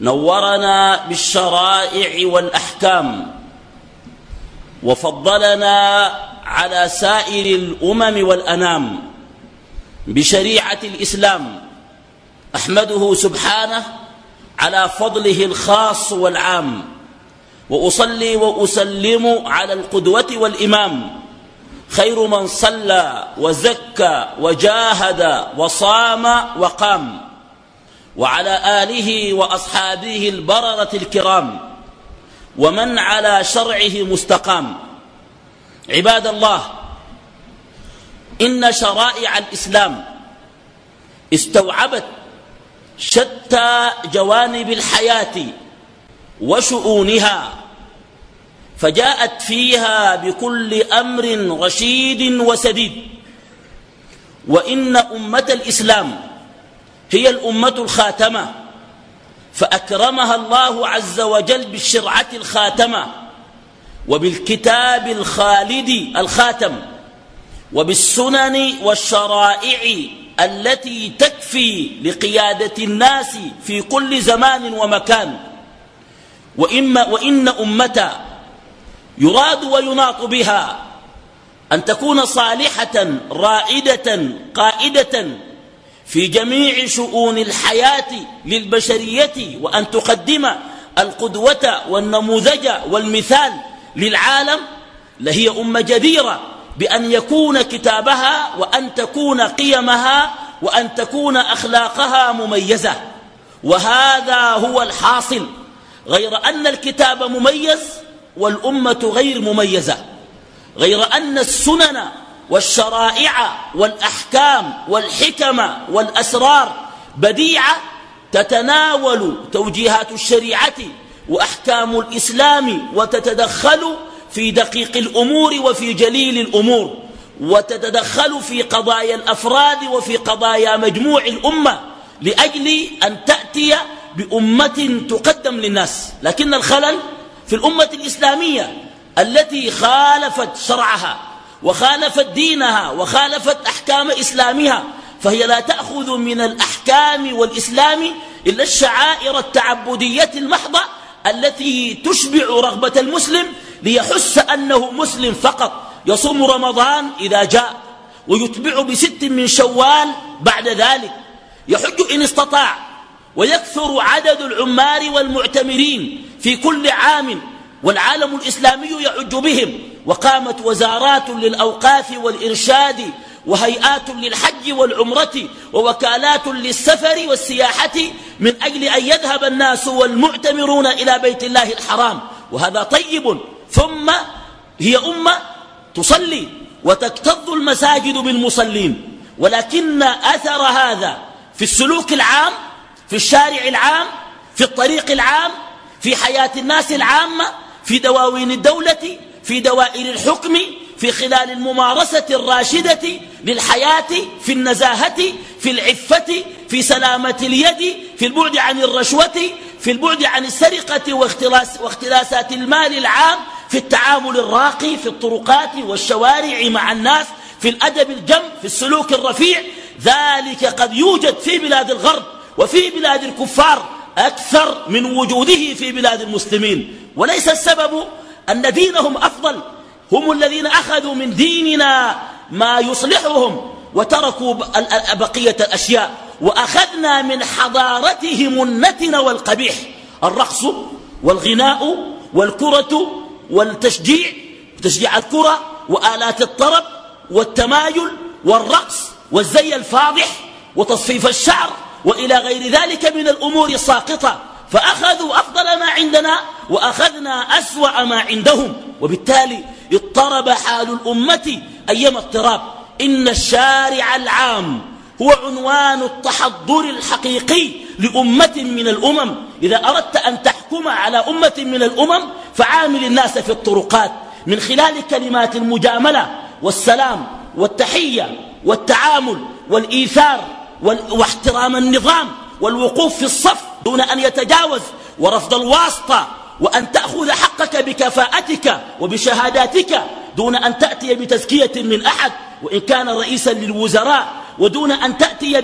نورنا بالشرائع والأحكام وفضلنا على سائر الأمم والأنام بشريعة الإسلام أحمده سبحانه على فضله الخاص والعام وأصلي وأسلم على القدوة والإمام خير من صلى وزكى وجاهد وصام وقام. وعلى آله وأصحابه البررة الكرام ومن على شرعه مستقام. عباد الله إن شرائع الإسلام استوعبت شتى جوانب الحياة وشؤونها فجاءت فيها بكل أمر رشيد وسديد. وإن أمة الإسلام هي الأمة الخاتمة. فأكرمها الله عز وجل بالشرعة الخاتمة وبالكتاب الخالد الخاتم وبالسنن والشرائع التي تكفي لقيادة الناس في كل زمان ومكان. وإما وإن أمة يراد ويناط بها أن تكون صالحة رائدة قائدة في جميع شؤون الحياة للبشرية وأن تقدم القدوة والنموذج والمثال للعالم لهي أمة جديرة بأن يكون كتابها وأن تكون قيمها وأن تكون أخلاقها مميزة. وهذا هو الحاصل. غير أن الكتاب مميز والأمة غير مميزة. غير أن السنن والشرائع والأحكام والحكم والأسرار بديعة تتناول توجيهات الشريعة وأحكام الإسلام وتتدخل في دقيق الأمور وفي جليل الأمور وتتدخل في قضايا الأفراد وفي قضايا مجموع الأمة لأجل أن تأتي بأمة تقدم للناس. لكن الخلل في الأمة الإسلامية التي خالفت شرعها وخالفت دينها وخالفت أحكام إسلامها فهي لا تأخذ من الأحكام والإسلام إلا الشعائر التعبدية المحضة التي تشبع رغبة المسلم ليحس أنه مسلم فقط. يصوم رمضان إذا جاء ويتبع بست من شوال بعد ذلك. يحج إن استطاع ويكثر عدد العمار والمعتمرين في كل عام والعالم الإسلامي يعج بهم. وقامت وزارات للأوقاف والإرشاد وهيئات للحج والعمرة ووكالات للسفر والسياحة من أجل أن يذهب الناس والمعتمرون إلى بيت الله الحرام. وهذا طيب. ثم هي أمة تصلي وتكتظ المساجد بالمصلين. ولكن أثر هذا في السلوك العام في الشارع العام في الطريق العام في حياة الناس العامة في دواوين الدولة في دوائر الحكم في خلال الممارسة الراشدة للحياة في النزاهة في العفة في سلامة اليد في البعد عن الرشوة في البعد عن السرقة واختلاس واختلاسات المال العام في التعامل الراقي في الطرقات والشوارع مع الناس في الأدب الجم في السلوك الرفيع. ذلك قد يوجد في بلاد الغرب وفي بلاد الكفار أكثر من وجوده في بلاد المسلمين. وليس السبب أن دينهم أفضل. هم الذين أخذوا من ديننا ما يصلحهم وتركوا بقية الأشياء. وأخذنا من حضارتهم النتن والقبيح. الرقص والغناء والكرة والتشجيع تشجيع الكرة وآلات الطرب والتمايل والرقص والزي الفاضح وتصفيف الشعر وإلى غير ذلك من الأمور الساقطة. فأخذوا أفضل ما عندنا وأخذنا أسوأ ما عندهم. وبالتالي اضطرب حال الأمة أيما اضطراب. إن الشارع العام هو عنوان التحضر الحقيقي لأمة من الأمم. إذا أردت أن تحكم على أمة من الأمم فعامل الناس في الطرقات. من خلال كلمات المجاملة والسلام والتحية والتعامل والإيثار واحترام النظام والوقوف في الصف دون أن يتجاوز ورفض الواسطة وأن تأخذ حقك بكفاءتك وبشهاداتك دون أن تأتي بتزكية من أحد وإن كان رئيسا للوزراء ودون أن تأتي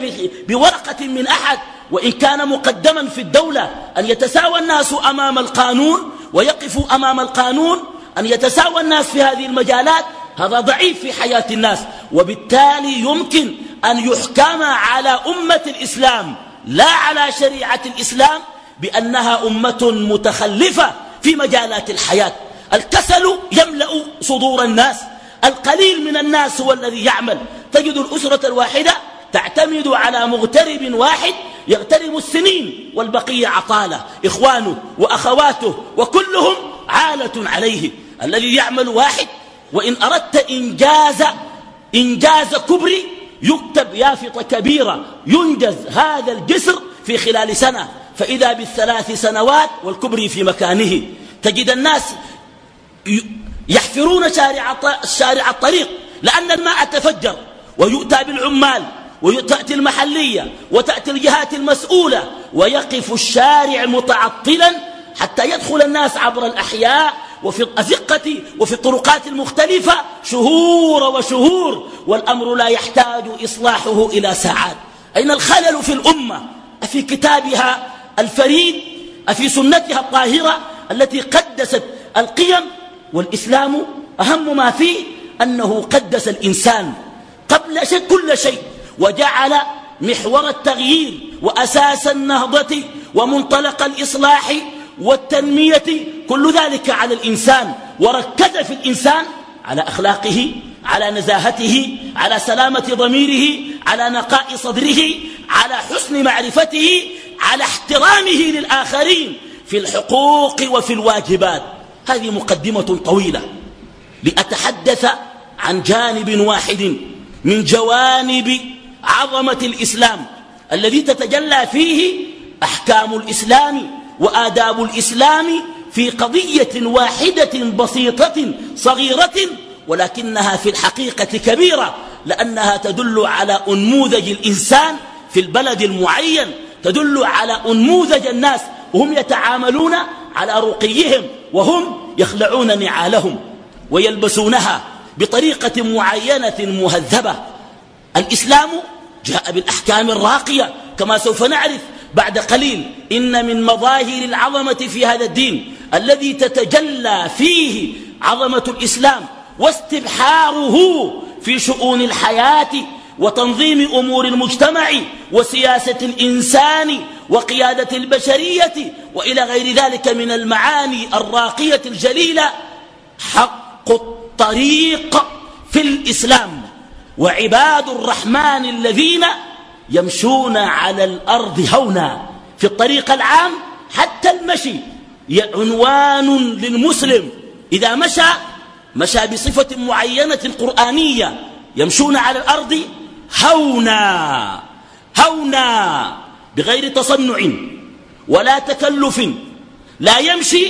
بورقة من أحد وإن كان مقدما في الدولة أن يتساوى الناس أمام القانون ويقفوا أمام القانون أن يتساوى الناس في هذه المجالات. هذا ضعيف في حياة الناس وبالتالي يمكن أن يحكم على أمة الإسلام. لا على شريعة الإسلام بأنها أمة متخلفة في مجالات الحياة. الكسل يملأ صدور الناس. القليل من الناس هو الذي يعمل. تجد الأسرة الواحدة تعتمد على مغترب واحد يغترب السنين والبقية عطالة. إخوانه وأخواته وكلهم عالة عليه. الذي يعمل واحد وإن أردت إنجاز إنجاز كبري يكتب يافطة كبيرة ينجز هذا الجسر في خلال سنة. فإذا بالثلاث سنوات والكبري في مكانه تجد الناس يحفرون شارع, شارع الطريق لأن الماء تفجر. ويؤتى بالعمال وتأتي المحلية وتأتي الجهات المسؤولة. ويقف الشارع متعطلا حتى يدخل الناس عبر الأحياء وفي الأزقة وفي الطرقات المختلفة شهور وشهور والأمر لا يحتاج إصلاحه إلى ساعات. أين الخلل في الأمة؟ أفي كتابها الفريد أفي سنتها الطاهرة التي قدست القيم والإسلام أهم ما فيه أنه قدس الإنسان قبل شيء كل شيء وجعل محور التغيير وأساس النهضة ومنطلق الإصلاح والتنمية كل ذلك على الإنسان وركز في الإنسان على أخلاقه على نزاهته على سلامة ضميره على نقاء صدره على حسن معرفته على احترامه للآخرين في الحقوق وفي الواجبات. هذه مقدمة طويلة لأتحدث عن جانب واحد من جوانب عظمة الإسلام الذي تتجلى فيه أحكام الإسلام وآداب الإسلام في قضية واحدة بسيطة صغيرة ولكنها في الحقيقة كبيرة لأنها تدل على أنموذج الإنسان في البلد المعين تدل على أنموذج الناس وهم يتعاملون على رقيهم وهم يخلعون نعالهم ويلبسونها بطريقة معينة مهذبة. الإسلام جاء بالأحكام الراقية كما سوف نعرف بعد قليل. إن من مظاهر العظمة في هذا الدين الذي تتجلى فيه عظمة الإسلام واستبحاره في شؤون الحياة وتنظيم أمور المجتمع وسياسة الإنسان وقيادة البشرية وإلى غير ذلك من المعاني الراقية الجليلة حق الطريق في الإسلام. وعباد الرحمن الذين يمشون على الأرض هونا. في الطريق العام حتى المشي. عنوان للمسلم. إذا مشى مشى بصفة معينة قرآنية. يمشون على الأرض هونا. هونا. بغير تصنع. ولا تكلف. لا يمشي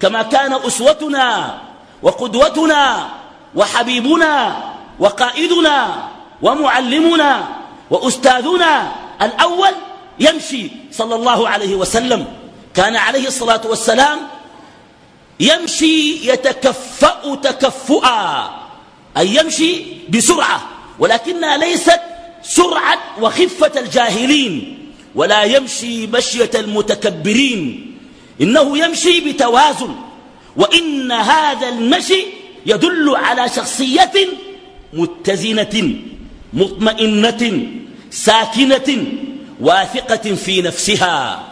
كما كان أسوتنا وقدوتنا وحبيبنا وقائدنا ومعلمنا وأستاذنا الأول يمشي صلى الله عليه وسلم. كان عليه الصلاة والسلام يمشي يتكفأ تكفؤا أي يمشي بسرعة ولكنها ليست سرعة وخفة الجاهلين ولا يمشي مشية المتكبرين. إنه يمشي بتوازن وإن هذا المشي يدل على شخصية متزنة. مطمئنة ساكنة واثقة في نفسها.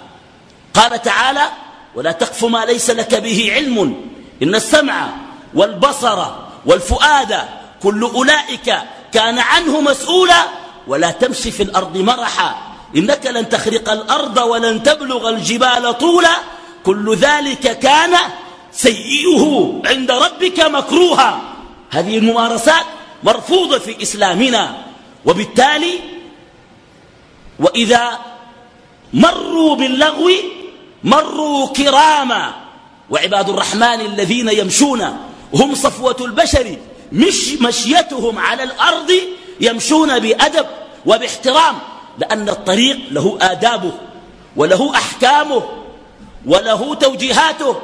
قال تعالى ولا تقف ما ليس لك به علم إن السمع والبصر والفؤاد كل أولئك كان عنه مسؤولا ولا تمشي في الأرض مرحا إنك لن تخرق الأرض ولن تبلغ الجبال طولا كل ذلك كان سيئه عند ربك مكروها. هذه الممارسات مرفوضة في إسلامنا. وبالتالي وإذا مروا باللغو مروا كراما وعباد الرحمن الذين يمشون هم صفوة البشر مش مشيتهم على الأرض يمشون بأدب وباحترام لأن الطريق له آدابه وله أحكامه وله توجيهاته.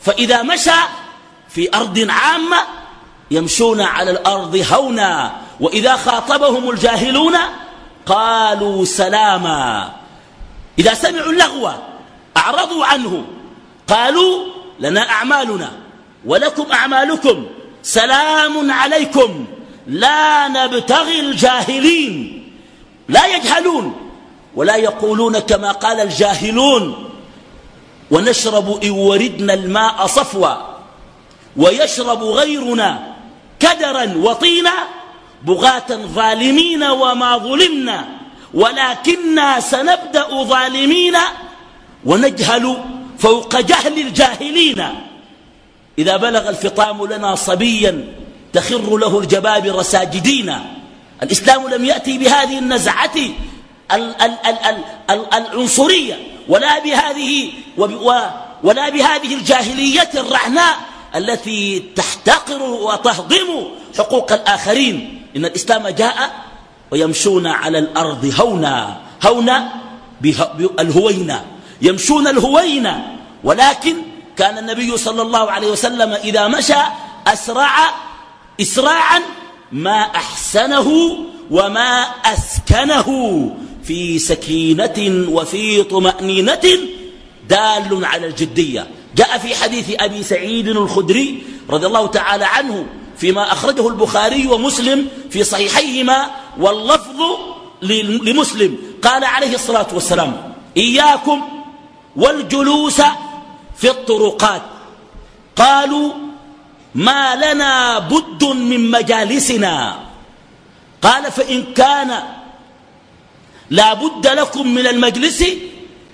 فإذا مشى في أرض عامة يمشون على الأرض هونا وإذا خاطبهم الجاهلون قالوا سلاما. إذا سمعوا اللغو أعرضوا عنه قالوا لنا أعمالنا ولكم أعمالكم. سلام عليكم. لا نبتغي الجاهلين. لا يجهلون ولا يقولون كما قال الجاهلون. ونشرب إن وردنا الماء صفوا ويشرب غيرنا كدرا وطينا. بغاة ظالمين وما ظلمنا ولكننا سنبدأ ظالمين ونجهل فوق جهل الجاهلين. إذا بلغ الفطام لنا صبيا تخر له الجبابر ساجدين. الإسلام لم يأتي بهذه النزعة العنصرية ولا بهذه ولا بهذه الجاهلية الرعناء التي تحتقر وتهضم حقوق الآخرين. إن الإسلام جاء ويمشون على الأرض هونا هونا الهوينة يمشون الهوينة ولكن كان النبي صلى الله عليه وسلم إذا مشى أسرع إسراعا ما أحسنه وما أسكنه في سكينة وفي طمأنينة دال على الجدية. جاء في حديث أبي سعيد الخدري رضي الله تعالى عنه فيما أخرجه البخاري ومسلم في صحيحيهما واللفظ لمسلم. قال عليه الصلاة والسلام إياكم والجلوس في الطرقات. قالوا ما لنا بد من مجالسنا. قال فإن كان لا بد لكم من المجلس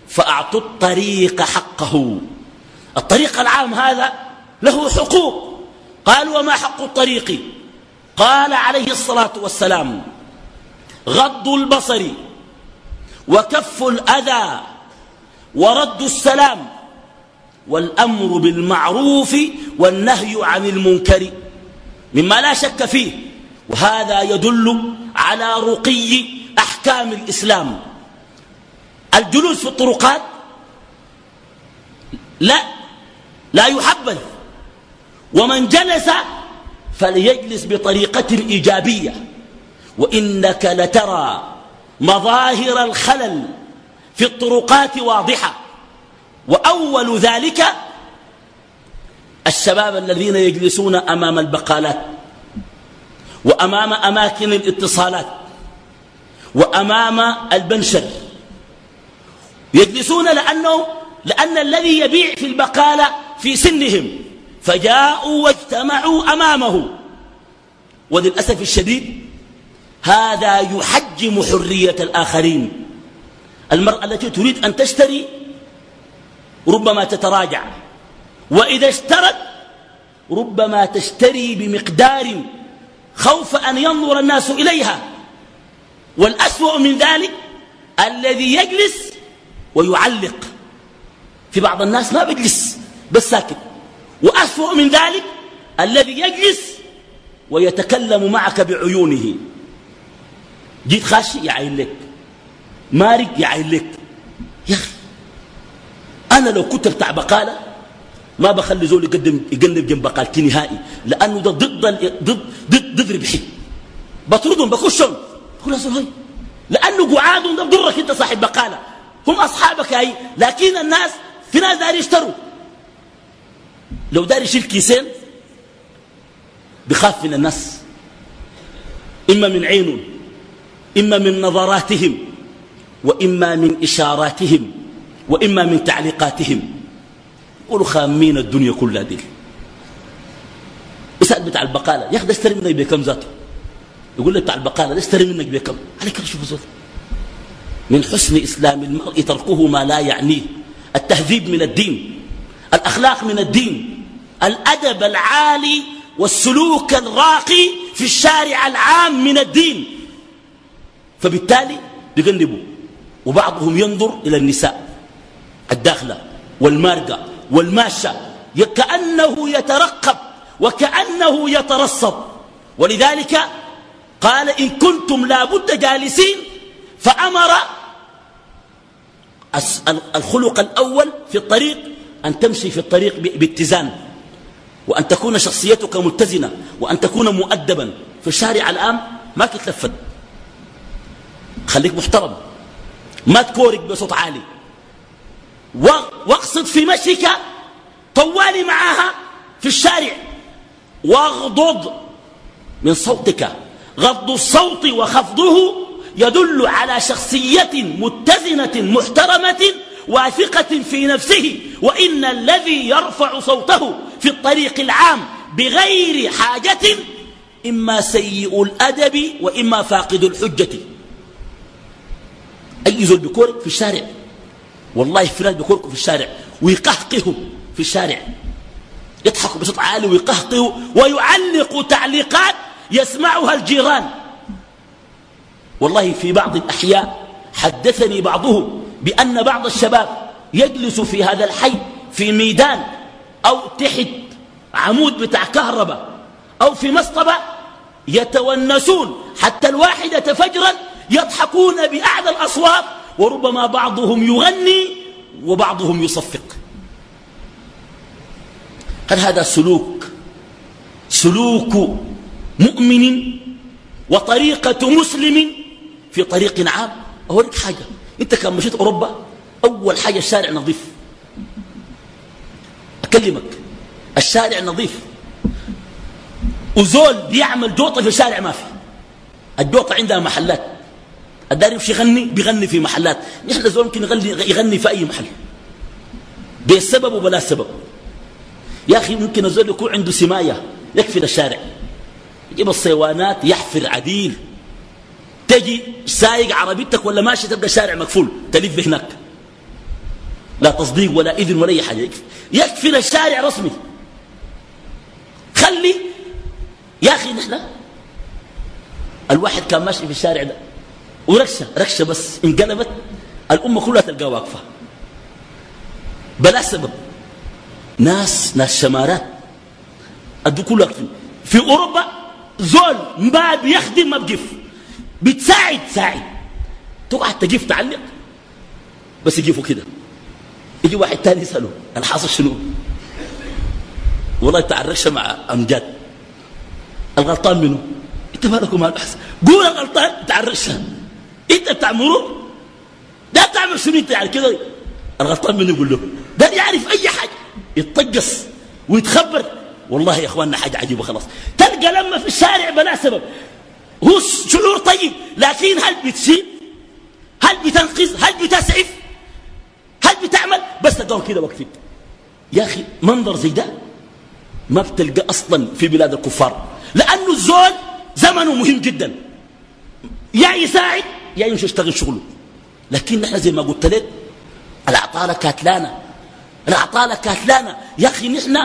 فأعطوا الطريق حقه. الطريق العام هذا له حقوق. قال وما حق الطريق؟ قال عليه الصلاة والسلام غض البصر وكف الأذى ورد السلام والأمر بالمعروف والنهي عن المنكر مما لا شك فيه وهذا يدل على رقي أحكام الإسلام. الجلوس في الطرقات لا لا يحبذ. ومن جلس فليجلس بطريقة إيجابية. وإنك لترى مظاهر الخلل في الطرقات واضحة. وأول ذلك الشباب الذين يجلسون أمام البقالات وأمام أماكن الاتصالات وأمام البنشر. يجلسون لأنه لأن الذي يبيع في البقالة في سنهم. فجاءوا واجتمعوا أمامه. وللأسف الشديد هذا يحجم حرية الآخرين. المرأة التي تريد أن تشتري ربما تتراجع. وإذا اشترت ربما تشتري بمقدار خوف أن ينظر الناس إليها. والأسوأ من ذلك الذي يجلس ويعلق. في بعض الناس ما بيجلس بس ساكت. وأسوأ من ذلك الذي يجلس ويتكلم معك بعيونه. جيت خاشي يعين لك. مارق يعين لك. يا أخي أنا لو كنت بتاع بقالة ما بخلي زول يقدم يقلب جنب بقالتي نهائي لأنه ده ضد ضد ضد ضد ربحي. بطردهم بخشهم. بقول هاي لأنه قعادهم ده بضرك أنت صاحب بقالة. هم أصحابك هاي لكن الناس في ناس داري يشتروا. لو داري يشيل كيسين بخاف من الناس. إما من عينهم إما من نظراتهم وإما من إشاراتهم وإما من تعليقاتهم. يقولوا خامين الدنيا كلها دي. يسأل بتاع البقالة يا أخي اشتري منك بكم ذاته؟ يقول لي بتاع البقالة ده اشتري منك بكم؟ عليك شوف زول من حسن إسلام المرء تركه ما لا يعنيه. التهذيب من الدين. الأخلاق من الدين الأدب العالي والسلوك الراقي في الشارع العام من الدين. فبالتالي بيجنبوا وبعضهم ينظر إلى النساء الداخلة والمارقة والماشة كأنه يترقب وكأنه يترصد ولذلك قال إن كنتم لابد جالسين فأمر الخلق الأول في الطريق أن تمشي في الطريق باتزان وأن تكون شخصيتك متزنة وأن تكون مؤدبا. في الشارع الآن ما تتلفت. خليك محترم. ما تكورك بصوت عالي. واقصد في مشيك طوالي معاها في الشارع. واغضض من صوتك. غض الصوت وخفضه يدل على شخصية متزنة محترمة واثقة في نفسه وإن الذي يرفع صوته في الطريق العام بغير حاجة إما سيء الأدب وإما فاقد الحجة. أي زول بكورك في الشارع؟ والله في ناس بكوركم في الشارع ويقهقهوا في الشارع. يضحكوا بصوت عالي ويقهقهوا ويعلقوا تعليقات يسمعها الجيران. والله في بعض الأحياء حدثني بعضهم بأن بعض الشباب يجلس في هذا الحي في ميدان أو تحت عمود بتاع كهرباء أو في مصطبة يتونسون حتى الواحدة فجرا يضحكون بأعلى الأصوات وربما بعضهم يغني وبعضهم يصفق. هل هذا سلوك؟ سلوك مؤمن وطريقة مسلم في طريق عام؟ أوريك حاجة. أنت كان مشيت أوروبا أول حاجة الشارع نظيف. أكلمك الشارع نظيف. وزول بيعمل جوطة في الشارع ما في. الجوطة عندها محلات. الدار يمشي يغني بيغني في محلات. نحن زول ممكن يغني, يغني في أي محل. بالسبب وبلا سبب. يا أخي ممكن الزول يكون عنده سماية يكفي الشارع يجيب الصيوانات يحفر عديل. تجي سايق عربيتك ولا ماشي تبقى شارع مقفول تلف هناك. لا تصديق ولا إذن ولا أي حاجة. يكفي, الشارع رسمي. خلي يا أخي نحن الواحد كان ماشي في الشارع ده. وركشة ركشة بس انقلبت الأمة كلها تلقى واقفة. بلا سبب. ناس ناس شمارات. أدو كلها في أوروبا زول ما بيخدم ما بجف بتساعد ساعد. تقعد تجيف تعلق؟ بس يجيفوا كده. يجي واحد تاني يسأله الحاصل شنو؟ والله تعرش مع أمجاد. الغلطان منه أنت مالك ومال الحسن قول الغلطان تعرشها أنت بتاع مرور؟ ده تعمل شنو أنت يعني كده؟ الغلطان منه يقول له؟ ده يعرف أي حاجة. يتطقص ويتخبر. والله يا إخواننا حاجة عجيبة خلاص. تلقى لما في الشارع بلا سبب. هو شعور طيب. لكن هل بتسيب؟ هل بتنقذ؟ هل بتسعف؟ هل بتعمل؟ بس تلقاهم كده واقفين يا أخي منظر زي ده ما بتلقى أصلا في بلاد الكفار. لأنه الزول زمنه مهم جدا. يا يساعد يا يمشي يشتغل شغله. لكن نحن زي ما قلت لك العطالة كاتلانا العطالة كاتلانا يا أخي نحن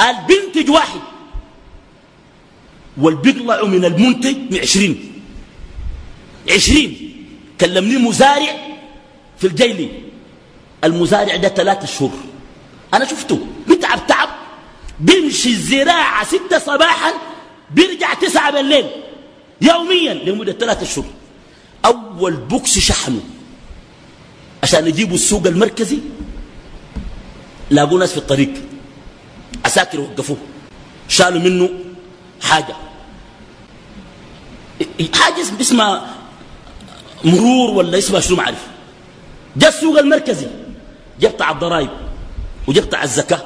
البنتج واحد. والبيطلع من المنتج من عشرين. عشرين كلمني مزارع في الجيلي المزارع ده ثلاثة شهور. أنا شفته. بتعب تعب. بيمشي الزراعة ستة صباحا بيرجع تسعة بالليل. يوميا لمدة ثلاثة شهور. أول بوكس شحنه. عشان يجيبوا السوق المركزي. لاقوا ناس في الطريق. عساكر وقفوه. شالوا منه حاجة. حاجة اسمها مرور ولا اسمها شنو ما عارف جاء السوق المركزي جاء بتاع الضرائب وجاء بتاع الزكاة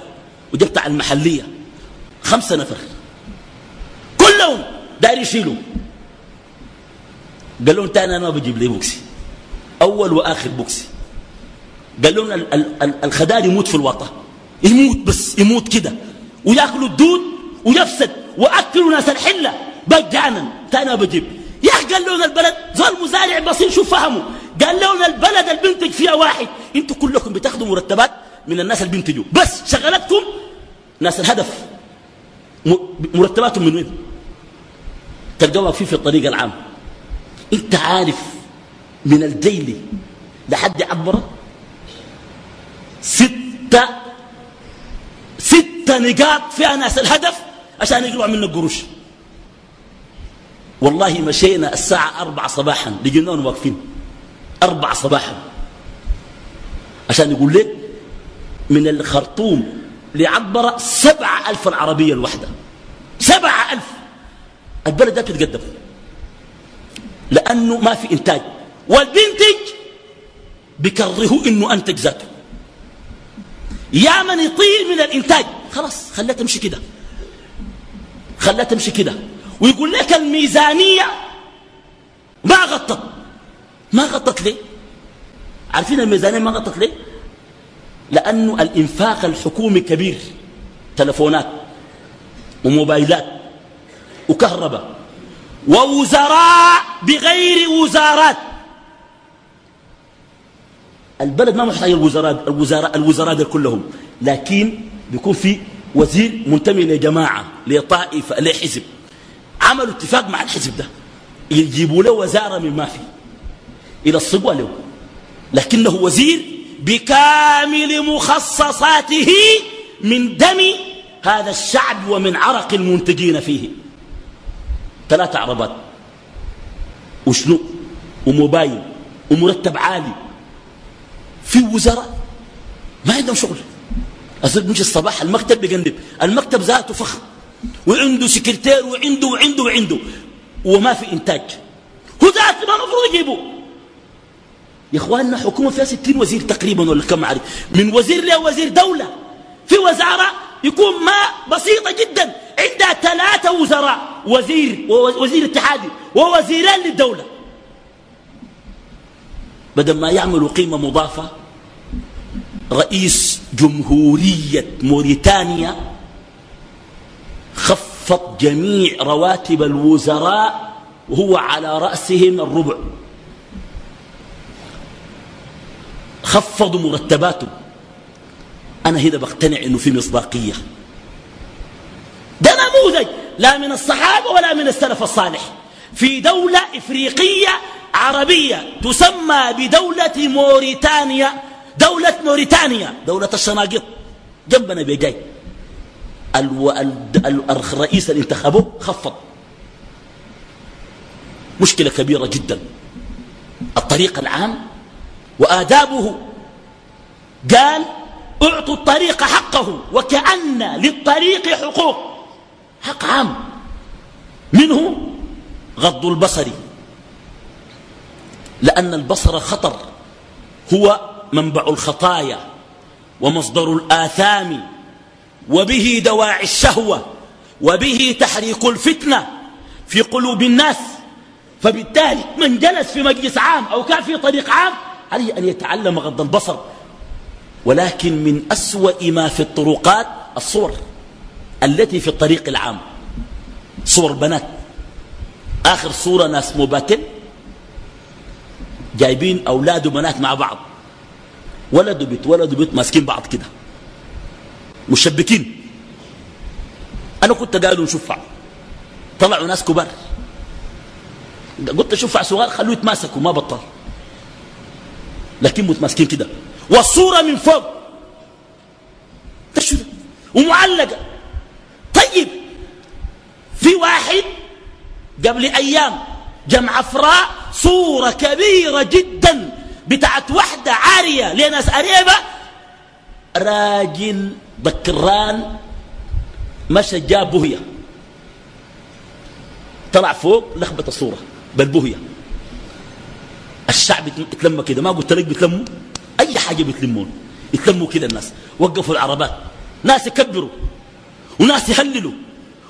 وجاء بتاع المحلية. خمسة نفر. كلهم داير يشيلوا. قال لهم تاني أنا ما بجيب لي بوكسي. أول وآخر بوكسي. قال لهم الخدار يموت في الوطن. يموت بس يموت كده. ويأكلوا الدود ويفسد. وأكلوا ناس الحلة. بجانا. تاني بجيب. يا أخي قال لهم البلد زول مزارع بسيط شوف فهموا قال لهم البلد اللي فيها واحد. أنتوا كلكم بتاخذوا مرتبات من الناس اللي بس شغلتكم ناس الهدف. مرتباتهم من وين؟ تلقوا واقفين في الطريق العام. انت عارف من الجيل لحد عبره ست ستة ستة نقاط فيها ناس الهدف عشان يقلعوا منا القروش والله مشينا الساعة أربعة صباحا. لقيناهم واقفين. أربعة صباحا. عشان يقول لك من الخرطوم لعبر سبعة ألف العربية الواحدة. سبعة ألف. البلد ده بتتقدم لأنه ما في إنتاج. والبنتج بكرهه إنه أنتج ذاته. يا من يطير من الإنتاج. خلاص خليها تمشي كده. خليها تمشي كده. ويقول لك الميزانية ما غطت. ما غطت ليه؟ عارفين الميزانية ما غطت ليه؟ لأنه الإنفاق الحكومي كبير. تلفونات وموبايلات وكهرباء ووزراء بغير وزارات. البلد ما محتاج الوزراء الوزراء الوزراء كلهم. لكن بيكون في وزير منتمي لجماعة لطائفة لحزب. عملوا اتفاق مع الحزب ده. يجيبوا له وزارة من ما في. إلى الصقوة له لكنه وزير بكامل مخصصاته من دم هذا الشعب ومن عرق المنتجين فيه. ثلاثة عربات. وشنو؟ وموبايل. ومرتب عالي. في وزراء. ما عندهم شغل. أصدق مش الصباح المكتب بيقلب. المكتب ذاته فخم. وعنده سكرتير وعنده وعنده وعنده. وما في إنتاج. هو ذاته ما المفروض يجيبه. يا إخواننا حكومة فيها ستين وزير تقريبا ولا كم عارف من وزير له وزير دولة. في وزارة يكون ما بسيطة جدا. عندها ثلاثة وزراء وزير ووزير اتحادي ووزيران للدولة. بدل ما يعملوا قيمة مضافة رئيس جمهورية موريتانيا خفض جميع رواتب الوزراء وهو على رأسهم الربع. خفضوا مرتباتهم. أنا هنا بقتنع أنه في مصداقية. ده نموذج لا من الصحابة ولا من السلف الصالح. في دولة إفريقية عربية تسمى بدولة موريتانيا. دولة موريتانيا دولة الشناقط جنبنا بيجاي. ألو... الرئيس اللي انتخبوه خفض. مشكلة كبيرة جدا. الطريق العام وآدابه. قال أعطوا الطريق حقه وكأن للطريق حقوق. حق عام. منه غض البصر. لأن البصر خطر. هو منبع الخطايا ومصدر الآثام. وبه دواعي الشهوة وبه تحريك الفتنة في قلوب الناس. فبالتالي من جلس في مجلس عام أو كان في طريق عام عليه أن يتعلم غض البصر. ولكن من أسوأ ما في الطرقات الصور التي في الطريق العام. صور بنات. آخر صورة ناس مباتل جايبين أولاد وبنات مع بعض. ولد وبيت ولد وبيت ماسكين بعض كده. مشبكين. أنا كنت قالوا نشفع طلعوا ناس كبار. قلت شفع صغار خلوه يتماسكوا ما بطل. لكن متماسكين كده. والصورة من فوق. ده ومعلقة. طيب. في واحد قبل أيام جمع فراء صورة كبيرة جدا بتاعت وحدة عارية لناس قريبة راجل بكران مشى جاب بهية طلع فوق لخبط الصورة بالبهية الشعب يتلم كده ما قلت لك بيتلموا أي حاجة بيتلمون يتلموا كده الناس وقفوا العربات ناس يكبروا وناس يهللوا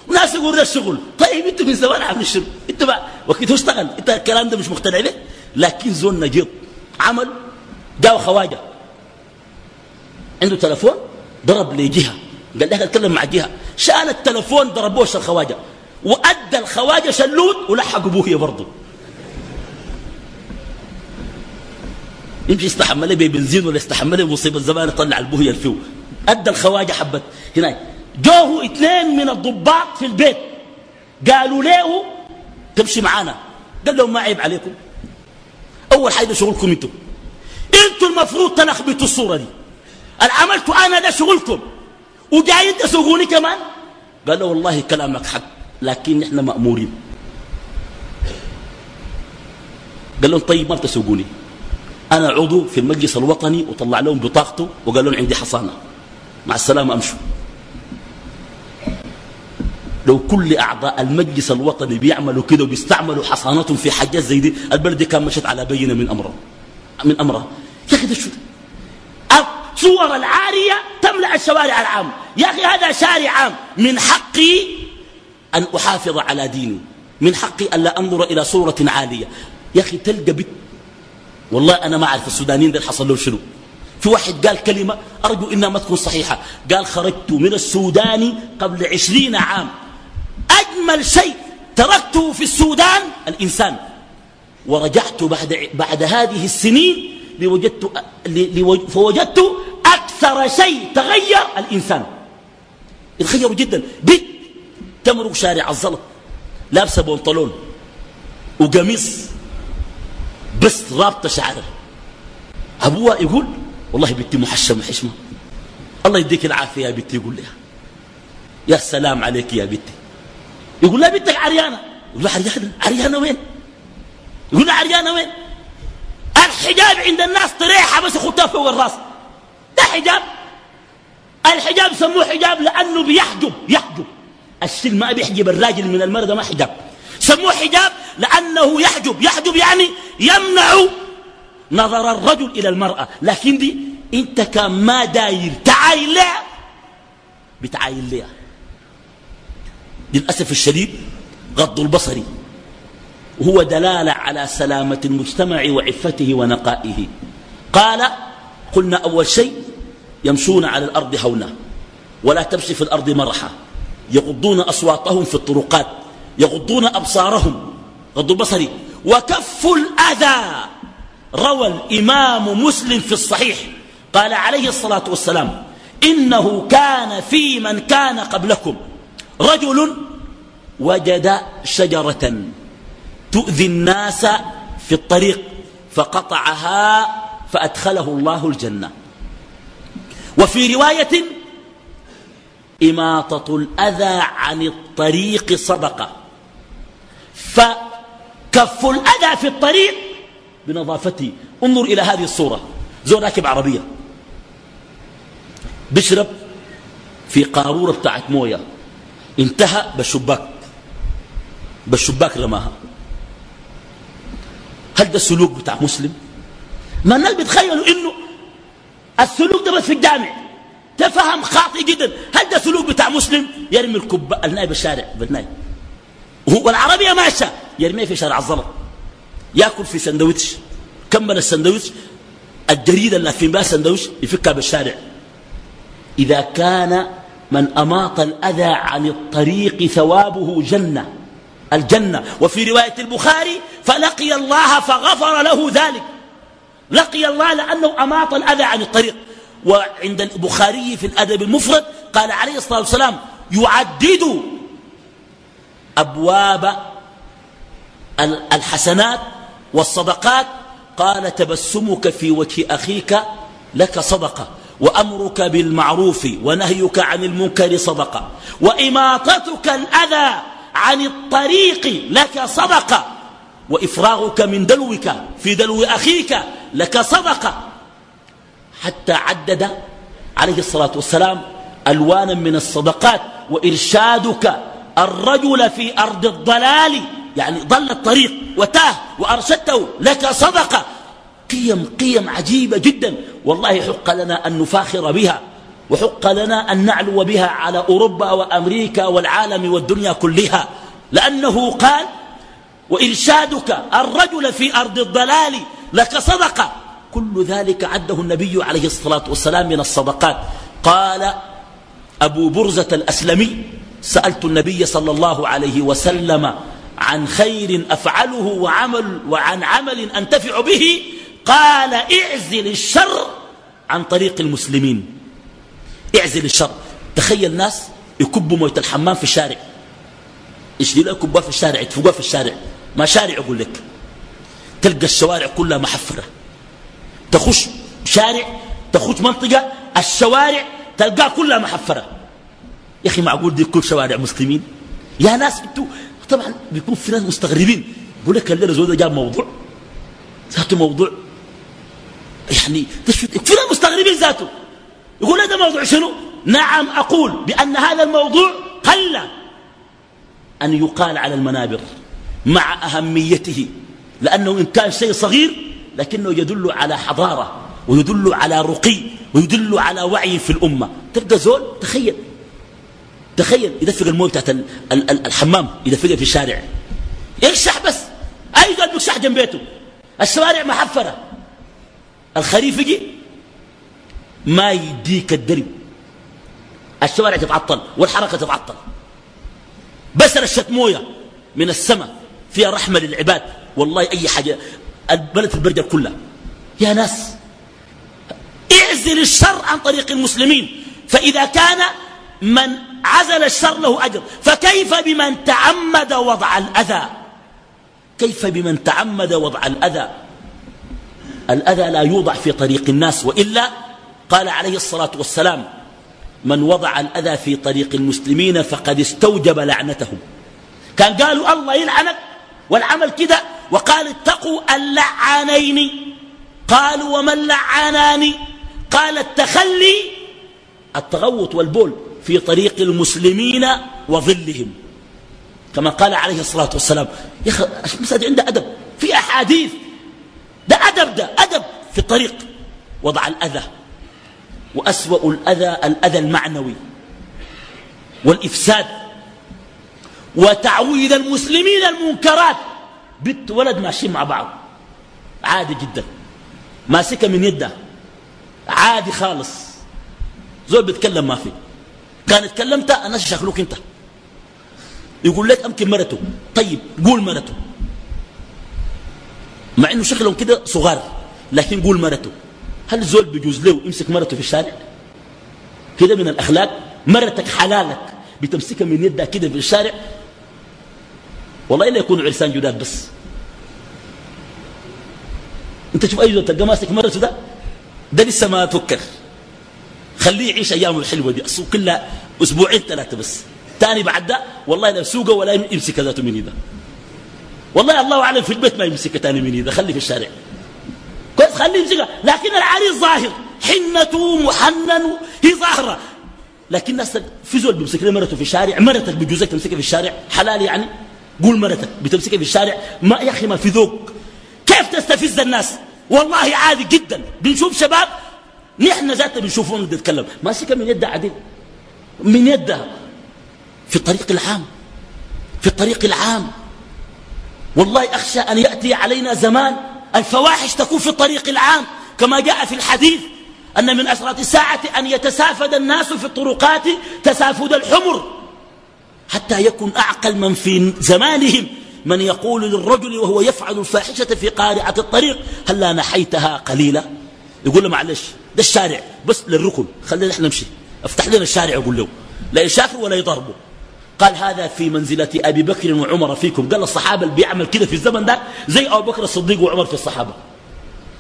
وناس يقولوا ده الشغل طيب أنتوا من زمان عاملين الشغل أنتوا بقى وقت اشتغل انت الكلام ده مش مقتنع به لكن زول نجيط عمل جاء خواجه عنده تلفون ضرب لجهه قال لها أتكلم مع جهة. شال التلفون ضربوه الخواجة. وأدى الخواجة شلوت ولحقوا أبوه برضه. يمشي يستحمله ببنزين ولا يستحمله مصيبة الزمان يطلع البوهية الفيو أدى الخواجة حبت هناك. جوه اثنين من الضباط في البيت. قالوا له تمشي معانا. قال لهم ما عيب عليكم. أول حاجة شغلكم أنتم. أنتم المفروض تنخبطوا الصورة دي. العملت أنا ده شغلكم. وجايين تسوقوني كمان؟ قال له والله كلامك حق لكن إحنا مأمورين. قال لهم طيب ما بتسوقوني؟ أنا عضو في المجلس الوطني وطلع لهم بطاقته وقال لهم عندي حصانة. مع السلامة أمشوا. لو كل أعضاء المجلس الوطني بيعملوا كده وبيستعملوا حصانتهم في حاجات زي دي البلد كان مشت على بينة من أمره. من أمره. يا أخي ده شو الصور العارية تملأ الشوارع العام. يا أخي هذا شارع عام. من حقي أن أحافظ على ديني. من حقي أن لا أنظر إلى صورة عالية. يا أخي تلقى بت والله أنا ما أعرف السودانيين ده حصل له شنو. في واحد قال كلمة أرجو إنها ما تكون صحيحة. قال خرجت من السودان قبل عشرين عام. أجمل شيء تركته في السودان الإنسان. ورجعت بعد, بعد هذه السنين لوجدت فوجدت أكثر شيء تغير الإنسان. يتغيروا جدا. بيت تمرق شارع الزلط لابسة بنطلون وقميص بس رابطة شعرها أبوها يقول والله بنتي محشمة حشمة. الله يديك العافية يا بنتي يقول لها. يا سلام عليك يا بنتي. يقول لها بنتك عريانة. يقول لها عريانة؟ عريانة وين؟ يقول لها عريانة وين؟ الحجاب عند الناس طريحة بس يخطها فوق الراس. ده حجاب الحجاب سموه حجاب لأنه بيحجب يحجب. السن ما بيحجب الراجل من المرأة ما حجاب. سموه حجاب لأنه يحجب. يحجب يعني يمنع نظر الرجل إلى المرأة. لكن دي أنت كان ما داير. تعاين لها بتعاين لها للأسف الشديد غض البصري وهو دلالة على سلامة المجتمع وعفته ونقائه. قال قلنا أول شيء يمشون على الأرض هونا ولا تمشي في الأرض مرحا. يغضون أصواتهم في الطرقات يغضون أبصارهم. غض البصري وكف الأذى. روى الإمام مسلم في الصحيح قال عليه الصلاة والسلام إنه كان في من كان قبلكم. رجل وجد شجرة تؤذي الناس في الطريق فقطعها فأدخله الله الجنة. وفي رواية إماطة الأذى عن الطريق صدقة فكف الأذى في الطريق بنظافته انظر إلى هذه الصورة. زول راكب عربية. بيشرب في قارورة بتاعت موية. انتهى بالشباك بالشباك رماها. هل ده السلوك بتاع مسلم؟ ما الناس بيتخيلوا إنه السلوك ده بس في الجامع. تفهم خاطئ جدا. هل ده سلوك بتاع مسلم؟ يرمي الكب الناي بالشارع بالناي والعربية ماشى يرميه في شارع الزلط ياكل في سندويتش كمل السندويتش الجريدة اللي في بها سندويتش يفكها بالشارع. إذا كان من أماط الأذى عن الطريق ثوابه جنة. الجنة. وفي رواية البخاري فلقي الله فغفر له ذلك. لقي الله لأنه أماط الأذى عن الطريق. وعند البخاري في الأدب المفرد قال عليه الصلاة والسلام يعدد أبواب الحسنات والصدقات. قال تبسمك في وجه أخيك لك صدقة وأمرك بالمعروف ونهيك عن المنكر صدقة وإماطتك الأذى عن الطريق لك صدقة وإفراغك من دلوك في دلو أخيك لك صدقة. حتى عدد عليه الصلاة والسلام ألوانا من الصدقات وإرشادك الرجل في أرض الضلال يعني ضل الطريق وتاه وأرشدته لك صدقة. قيم قيم عجيبة جدا. والله حق لنا أن نفاخر بها وحق لنا أن نعلو بها على أوروبا وأمريكا والعالم والدنيا كلها لأنه قال وإرشادك الرجل في أرض الضلال لك صدقة. كل ذلك عده النبي عليه الصلاة والسلام من الصدقات. قال أبو برزة الأسلمي سألت النبي صلى الله عليه وسلم عن خير أفعله وعمل وعن عمل أنتفع به. قال اعزل الشر عن طريق المسلمين. اعزل الشر. تخيل ناس يكبوا مويه الحمام في الشارع. يشيلوا يكبوها في الشارع يدفقوها في الشارع. ما شارع يقول لك. تلقى الشوارع كلها محفرة. تخش شارع تخش منطقة الشوارع تلقاه كلها محفرة. يا أخي معقول دي كل شوارع مسلمين؟ يا ناس أنتوا طبعا بيكون في ناس مستغربين. يقول لك الليلة زول جاب موضوع. ذاته موضوع. يعني في ناس مستغربين ذاته. يقول هذا موضوع شنو؟ نعم أقول بأن هذا الموضوع قل أن يقال على المنابر. مع أهميته. لأنه إن كان شيء صغير لكنه يدل على حضارة ويدل على رقي ويدل على وعي في الأمة. تبدأ زول؟ تخيل. تخيل. يدفق المويه بتاعت الحمام يدفقها في الشارع. يكشح بس. أي زول بيكشح جنب بيته الشوارع محفرة. الخريف يجي ما يديك الدرب. الشوارع تتعطل والحركة تتعطل. بس رشت موية من السماء. فيها رحمة للعباد. والله أي حاجة البلد البرجر كلها. يا ناس اعزل الشر عن طريق المسلمين. فإذا كان من عزل الشر له أجر. فكيف بمن تعمد وضع الأذى؟ كيف بمن تعمد وضع الأذى؟ الأذى لا يوضع في طريق الناس وإلا قال عليه الصلاة والسلام من وضع الأذى في طريق المسلمين فقد استوجب لعنتهم. كان قالوا الله يلعنك والعمل كده وقال اتقوا اللعانين قالوا ومن لعانان قال التخلي التغوط والبول في طريق المسلمين وظلهم كما قال عليه الصلاة والسلام يا أخي عنده أدب؟ في أحاديث. ده أدب ده أدب في الطريق. وضع الأذى. وأسوأ الأذى الأذى المعنوي. والإفساد. وتعويد المسلمين المنكرات. بنت ولد ماشيين مع بعض. عادي جدا. ماسكه من يده. عادي خالص. زول بيتكلم ما فيه كان اتكلمت الناس يشكلوك أنت؟ يقول لك أمكن مرته. طيب قول مرته. مع إنه شكلهم كده صغار لكن قول مرته. هل زول بيجوز له يمسك مرته في الشارع؟ كده من الأخلاق؟ مرتك حلالك. بتمسكها من يدها كده في الشارع؟ والله إلا يكونوا عرسان جداد بس. أنت تشوف أي زول تلقى ماسك مرته ده ده لسه ما تفكر خليه يعيش ايامه الحلوة دي السوق كلها أسبوعين ثلاثة بس. ثاني بعد ده والله لا سوقه ولا يمسك ذاته من إيده. والله الله أعلم في البيت ما يمسك ثاني من إيده خليه في الشارع. كويس خليه يمسكها. لكن العريس ظاهر. حنته محنن هي ظاهرة. لكن الناس في زول بيمسك مرته في الشارع مرتك بجوزك تمسكها في الشارع حلال يعني؟ قول مرتك بتمسكها في الشارع ما يا أخي ما في ذوق. كيف تستفز الناس؟ والله عادي جدا. بنشوف شباب نحن ذاتنا بنشوفهم بنتكلم ماسكه من يدها عدل من يدها. في الطريق العام. في الطريق العام. والله أخشى أن يأتي علينا زمان الفواحش تكون في الطريق العام. كما جاء في الحديث أن من أشراط الساعة أن يتسافد الناس في الطرقات تسافد الحمر. حتى يكون أعقل من في زمانهم. من يقول للرجل وهو يفعل الفاحشة في قارعة الطريق هل لا نحيتها قليلا؟ يقول له معلش ده الشارع بس للركن خلينا نحن نمشي. افتح لنا الشارع يقول له لا يشافر ولا يضربه. قال هذا في منزلة أبي بكر وعمر فيكم. قال الصحابة اللي بيعمل كده في الزمن ده زي أبو بكر الصديق وعمر في الصحابة.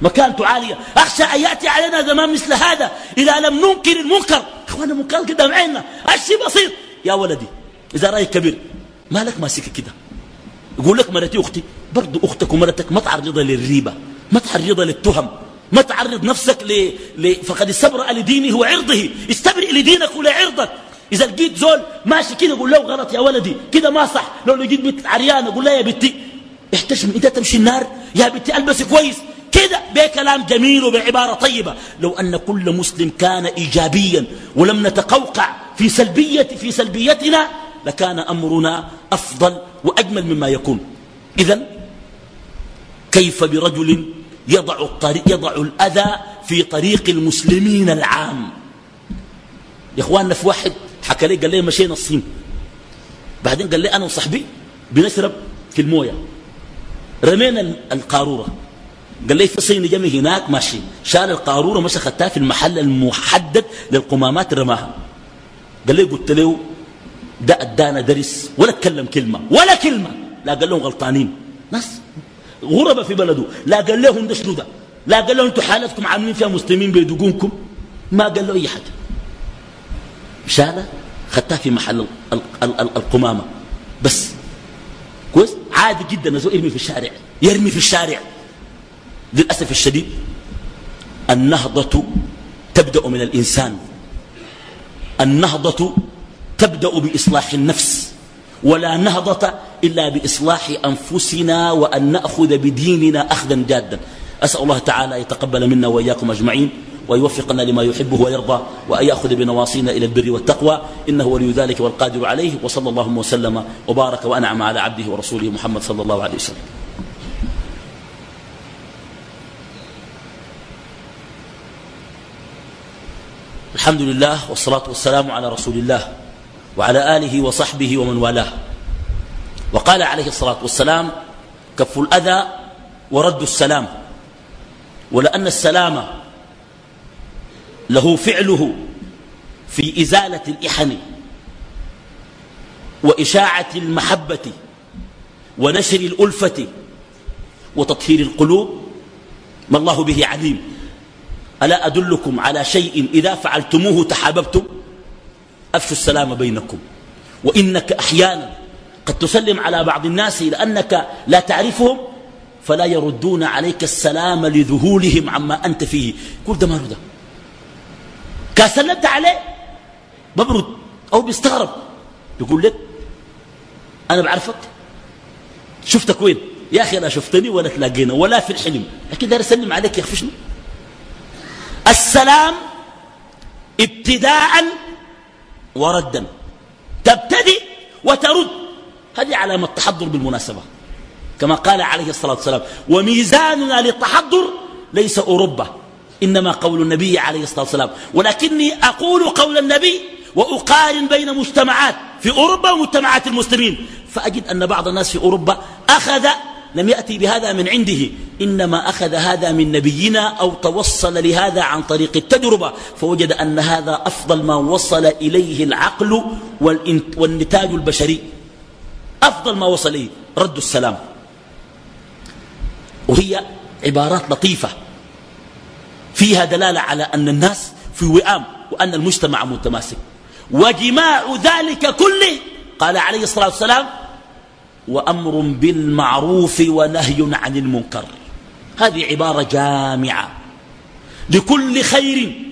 مكانته عالية. أخشى أن يأتي علينا زمان مثل هذا إذا لم ننكر المنكر. إخوانا منكر قدام عيننا. الشيء بسيط. يا ولدي إذا رأيك كبير ما لك ماسك كده؟ يقول لك مرتي أختي برضو أختك ومرتك ما تعرضها للريبة ما تعرضها للتهم ما تعرض نفسك ل... ل... فقد استبرأ لدينه وعرضه. استبرئ لدينك ولعرضك. إذا لقيت زول ماشي كده قول له غلط يا ولدي كده ما صح. لو لقيت بنت عريانة قول لها يا بنتي. احتشم إنت تمشي النار. يا بنتي البسي كويس. كده بكلام جميل وبعبارة طيبة. لو أن كل مسلم كان إيجابيا ولم نتقوقع في سلبية في سلبيتنا لكان أمرنا أفضل وأجمل مما يكون. إذا كيف برجل يضع, يضع الأذى في طريق المسلمين العام؟ يا إخواننا في واحد حكى لي قال لي مشينا الصين. بعدين قال لي أنا وصاحبي بنشرب في الموية. رمينا القارورة. قال لي في صيني جمي هناك ماشي. شال القارورة مشى خدتها في المحل المحدد للقمامات رماها. قال لي قلت له ده أدانا درس ولا اتكلم كلمة ولا كلمة. لا قال لهم غلطانين. ناس غربة في بلده. لا قال لهم ده شنو ده؟ لا قال لهم أنتم حالتكم عاملين فيها مسلمين بيدقونكم. ما قال له أي حاجة شالة خدتها في محل القمامة. بس. كويس؟ عادي جدا. يرمي في الشارع. يرمي في الشارع. للأسف الشديد النهضة تبدأ من الإنسان. النهضة تبدأ بإصلاح النفس ولا نهضة إلا بإصلاح أنفسنا وأن نأخذ بديننا أخذا جادا. أسأل الله تعالى يتقبل منا وإياكم أجمعين ويوفقنا لما يحبه ويرضى وأن يأخذ بنواصينا إلى البر والتقوى. إنه ولي ذلك والقادر عليه وصلى الله وسلم وبارك وأنعم على عبده ورسوله محمد صلى الله عليه وسلم. الحمد لله والصلاة والسلام على رسول الله. وعلى آله وصحبه ومن والاه. وقال عليه الصلاة والسلام كف الأذى ورد السلام. ولأن السلام له فعله في إزالة الإحن وإشاعة المحبة ونشر الألفة وتطهير القلوب. ما الله به عليم. ألا أدلكم على شيء إذا فعلتموه تحاببتم؟ أفشوا السلام بينكم. وإنك أحيانا قد تسلم على بعض الناس لأنك لا تعرفهم فلا يردون عليك السلام لذهولهم عما أنت فيه. قول ده ما رده كان سلمت عليه ببرد أو بيستغرب. يقول لك أنا بعرفك. شفتك وين؟ يا أخي لا شفتني ولا تلاقينا ولا في الحلم. لكن دار أسلم عليك شنو؟ السلام ابتداء وردا. تبتدئ وترد. هذه علامة تحضر بالمناسبة. كما قال عليه الصلاة والسلام وميزاننا للتحضر ليس أوروبا إنما قول النبي عليه الصلاة والسلام. ولكني أقول قول النبي وأقارن بين مجتمعات في أوروبا ومجتمعات المسلمين. فأجد أن بعض الناس في أوروبا أخذ لم يأتي بهذا من عنده. إنما أخذ هذا من نبينا أو توصل لهذا عن طريق التجربة. فوجد أن هذا أفضل ما وصل إليه العقل والنتاج البشري. أفضل ما وصل إليه. رد السلام. وهي عبارات لطيفة. فيها دلالة على أن الناس في وئام وأن المجتمع متماسك. وجماع ذلك كله قال عليه الصلاة والسلام وأمر بالمعروف ونهي عن المنكر. هذه عبارة جامعة. لكل خير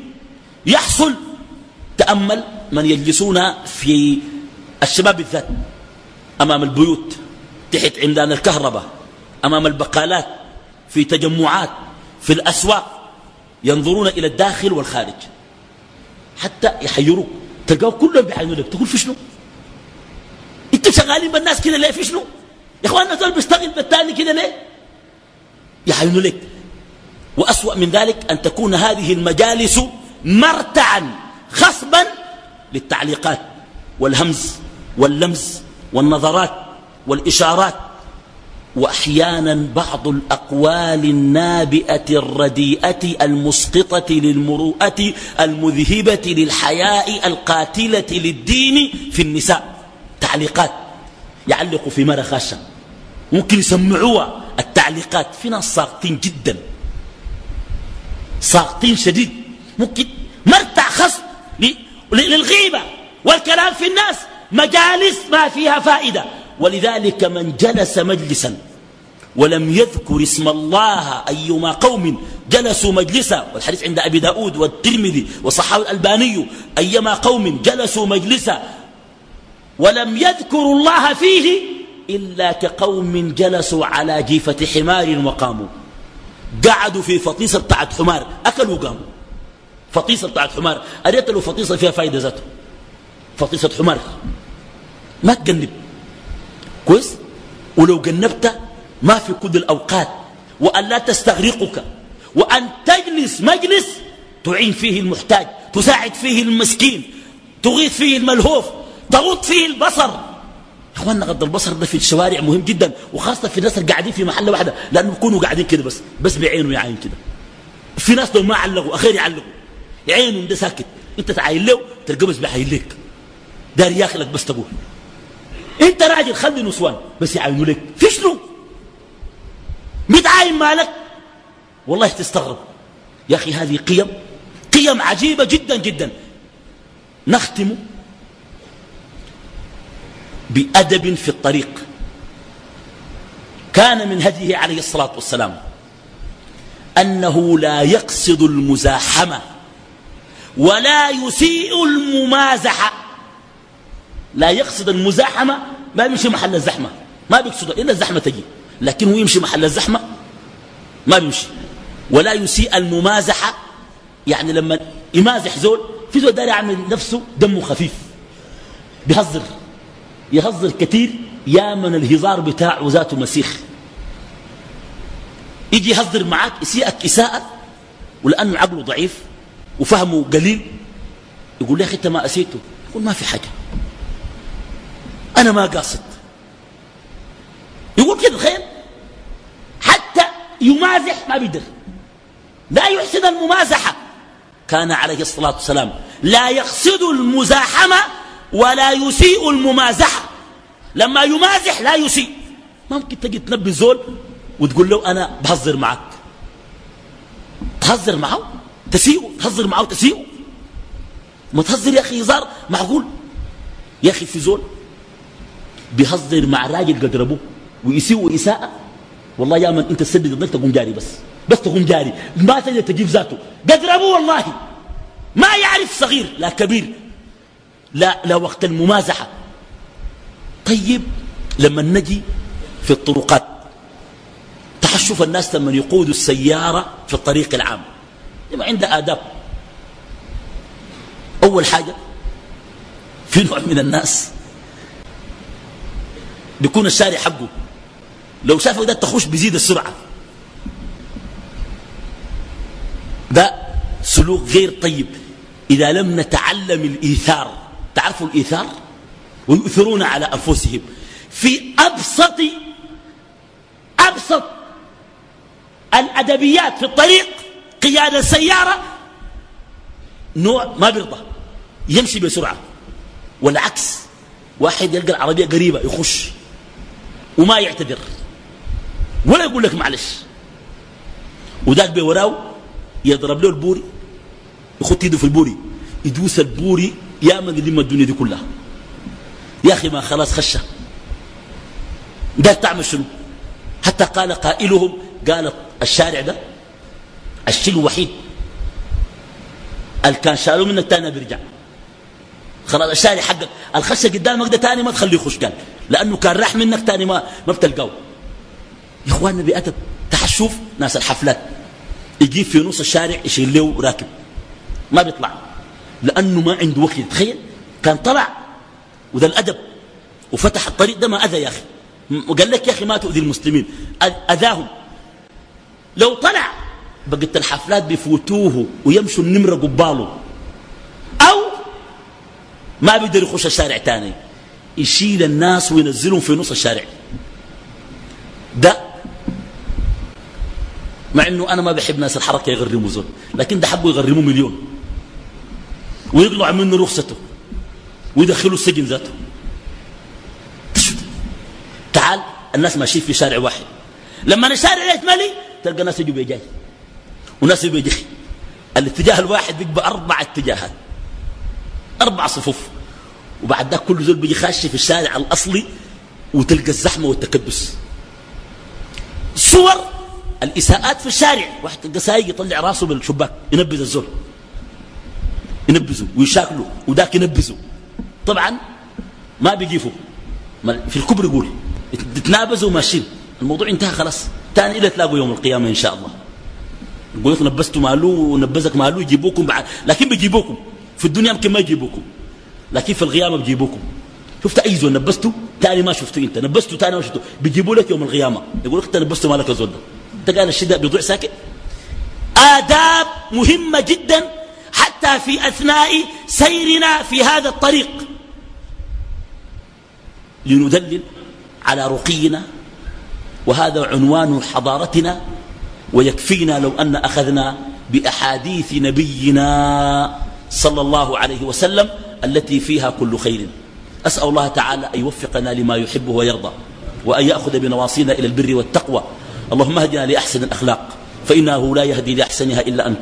يحصل. تأمل من يجلسون في الشباب بالذات أمام البيوت تحت عمدان الكهرباء. أمام البقالات في تجمعات. في الأسواق ينظرون إلى الداخل والخارج. حتى يحيروك تلقاه كلهم بيحيروا لك تقول في شنو؟ شغالين بالناس كده ليه؟ في شنو؟ يا إخواننا دول بيشتغل بالتالي كده ليه؟ يحيروا لك. وأسوأ من ذلك أن تكون هذه المجالس مرتعا خصبا للتعليقات والهمز واللمز والنظرات والإشارات. وأحيانا بعض الأقوال النابئة الرديئة المسقطة للمروءة المذهبة للحياء القاتلة للدين في النساء. تعليقات يعلقوا في مرة خاشة ممكن يسمعوها. التعليقات في ناس ساقطين جدا. ساقطين شديد. ممكن مرتع خص للغيبة والكلام في الناس. مجالس ما فيها فائدة. ولذلك من جلس مجلسا ولم يذكر اسم الله أيما قوم جلسوا مجلسا. والحديث عند أبي داود والترمذي وصحاب الألباني. أيما قوم جلسوا مجلسا. ولم يذكروا الله فيه إلا كقوم جلسوا على جيفة حمار وقاموا. قعدوا في فطيسة بتاعت حمار أكلوا وقاموا. فطيسة بتاعت حمار أريت له فطيسة فيها فايدة ذاته. فطيسة حمار ما تجنب كويس؟ ولو جنبت ما في كل الأوقات. وأن لا تستغرقك. وأن تجلس مجلس تعين فيه المحتاج تساعد فيه المسكين تغيث فيه الملهوف. تغض فيه البصر. يا إخواننا غض البصر ده في الشوارع مهم جدا وخاصة في الناس اللي قاعدين في محل واحدة لأنه بيكونوا قاعدين كده بس بس بعينه يعين كده. في ناس لو ما علقوا أخير يعلقوا. عينهم ده ساكت. أنت تعاين له تلقى بس بيحاين لك دار ياخلك بس تقول. أنت راجل خلي نسوان بس يعاينوا لك. في شنو؟ متعاين مالك؟ والله تستغرب. يا أخي هذه قيم قيم عجيبة جدا جدا. نختم بأدب في الطريق. كان من هديه عليه الصلاة والسلام أنه لا يقصد المزاحمة ولا يسيء الممازحة. لا يقصد المزاحمة ما بيمشي محل الزحمة. ما بيقصد إلا الزحمة تجي. لكن هو يمشي محل الزحمة ما بيمشي. ولا يسيء الممازحة. يعني لما يمازح زول في زول داري يعمل نفسه دمه خفيف. بيهزر يهزر كثير يا من الهزار بتاعه ذاته مسيخ يجي يهزر معك يسيئك إساءة ولأنه عقله ضعيف وفهمه قليل. يقول لي أخي أنت ما أسيته. يقول ما في حاجة. أنا ما قاصد. يقول كده تخيل حتى يمازح ما بيقدر لا يحسن الممازحة. كان عليه الصلاة والسلام. لا يقصد المزاحمة ولا يسيء الممازحة. لما يمازح لا يسيء. ممكن تجي تنبي زول وتقول له أنا بهزر معك. تهزر معه؟ تسيئه تهزر معه تسيئه ما تهزر يا أخي هزار؟ معقول؟ يا أخي في زول بيهزر مع راجل قدربوه ويسيء إساءة والله يا من أنت تسدد الضيف تقوم جاري بس. بس تقوم جاري. ما تقدر تجيب ذاته. قدربوه والله. ما يعرف صغير لا كبير. لا, لا وقت الممازحة. طيب لما نجي في الطرقات تحشف الناس لما يقودوا السيارة في الطريق العام. لما عنده آداب. أول حاجة في نوع من الناس بيكون الشارع حقه. لو شافك ده تخش بيزيد السرعة. ده سلوك غير طيب. إذا لم نتعلم الإيثار تعرفوا الإيثار ويؤثرون على أنفسهم. في أبسط أبسط الأدبيات في الطريق قيادة السيارة نوع ما بيرضى. يمشي بسرعة. والعكس واحد يلقى العربية قريبة يخش. وما يعتذر. ولا يقول لك معلش. وذاك بوراه يضرب له البوري يخط يده في البوري يدوس البوري يا من لما الدنيا دي كلها. يا أخي ما خلاص خشة. قال تعمل شنو؟ حتى قال قائلهم قال الشارع ده الشيء الوحيد. اللي كان شالوا منك تاني بيرجع. خلاص الشارع حقك. الخشة قدامك ده تاني ما تخليه يخش قال. لأنه كان راح منك تاني ما ما بتلقاه. يا إخواننا بأدب تحشوف ناس الحفلات. يجيب في نص الشارع يشيل له راكب. ما بيطلع. لأنه ما عنده وقت. تخيل؟ كان طلع وده الأدب وفتح الطريق ده ما أذى يا أخي. وقال لك يا أخي ما تؤذي المسلمين. أذاهم. لو طلع بقت الحفلات بيفوتوه ويمشوا النمرة قباله. أو ما بيقدر يخش الشارع تاني. يشيل الناس وينزلهم في نص الشارع. ده مع إنه أنا ما بحب ناس الحركة يغرموا زول لكن ده حقه يغرموا مليون. ويقلع منه رخصته ويدخلوا السجن ذاته. تعال الناس ماشيين في شارع واحد. لما الشارع يتملي تلقى ناس يجوا بيجاي. وناس يجوا بيجي. الاتجاه الواحد بيبقى أربع اتجاهات. أربع صفوف. وبعد ذاك كل زول بيجي خاش في الشارع الأصلي وتلقى الزحمة والتكدس. صور الإساءات في الشارع. واحد تلقى سايق يطلع راسه بالشباك ينبذ الزول. ينبذوا ويشاكلوا وذاك ينبذوا. طبعا ما بيجيفوا في الكبر يقول تتنابزوا ماشيين. الموضوع انتهى خلاص. تاني إلى تلاقوا يوم القيامة إن شاء الله. يقول لك نبستوا مالو ونبزك مالو يجيبوكم بعد. لكن بيجيبوكم. في الدنيا يمكن ما يجيبوكم. لكن في القيامة بيجيبوكم. شفت أي زول نبسته تاني ما شفته أنت. نبسته تاني ما شفته. بيجيبوا لك يوم القيامة. يقول لك أنت نبسته مالك الزول ده. أنت قال الشدة بيضيع ساكت آداب مهمة جدا. حتى في أثناء سيرنا في هذا الطريق. لندلل على رقينا وهذا عنوان حضارتنا ويكفينا لو أن أخذنا بأحاديث نبينا صلى الله عليه وسلم التي فيها كل خير. أسأل الله تعالى أن يوفقنا لما يحبه ويرضى وأن يأخذ بنواصينا إلى البر والتقوى. اللهم اهدنا لأحسن الأخلاق فإنه لا يهدي لأحسنها إلا أنت.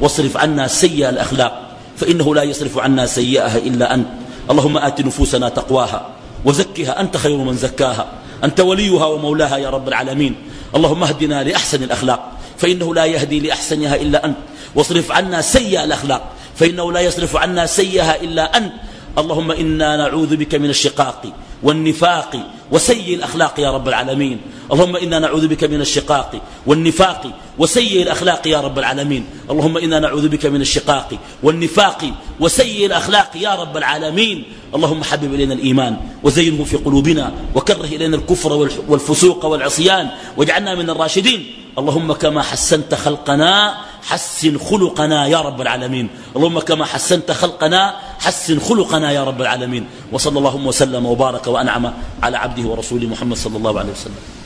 واصرف عنا سيئ الأخلاق فإنه لا يصرف عنا سيئها إلا أنت. اللهم آت نفوسنا تقواها وزكها أنت خير من زكاها. أنت وليها ومولاها يا رب العالمين. اللهم اهدنا لأحسن الأخلاق فإنه لا يهدي لأحسنها إلا أنت. واصرف عنا سيئ الأخلاق فإنه لا يصرف عنا سيئها إلا أنت. اللهم إنا نعوذ بك من الشقاق والنفاق وسيء الأخلاق يا رب العالمين. اللهم إنا نعوذ بك من الشقاق والنفاق وسيء الأخلاق يا رب العالمين. اللهم إنا نعوذ بك من الشقاق والنفاق وسيء الأخلاق يا رب العالمين. اللهم حبب إلينا الإيمان وزينه في قلوبنا وكره إلينا الكفر والفسوق والعصيان واجعلنا من الراشدين. اللهم كما حسنت خلقنا حسن خلقنا يا رب العالمين. اللهم كما حسنت خلقنا حسن خلقنا يا رب العالمين. وصلى اللهم وسلم وبارك وأنعم على عبده ورسوله محمد صلى الله عليه وسلم.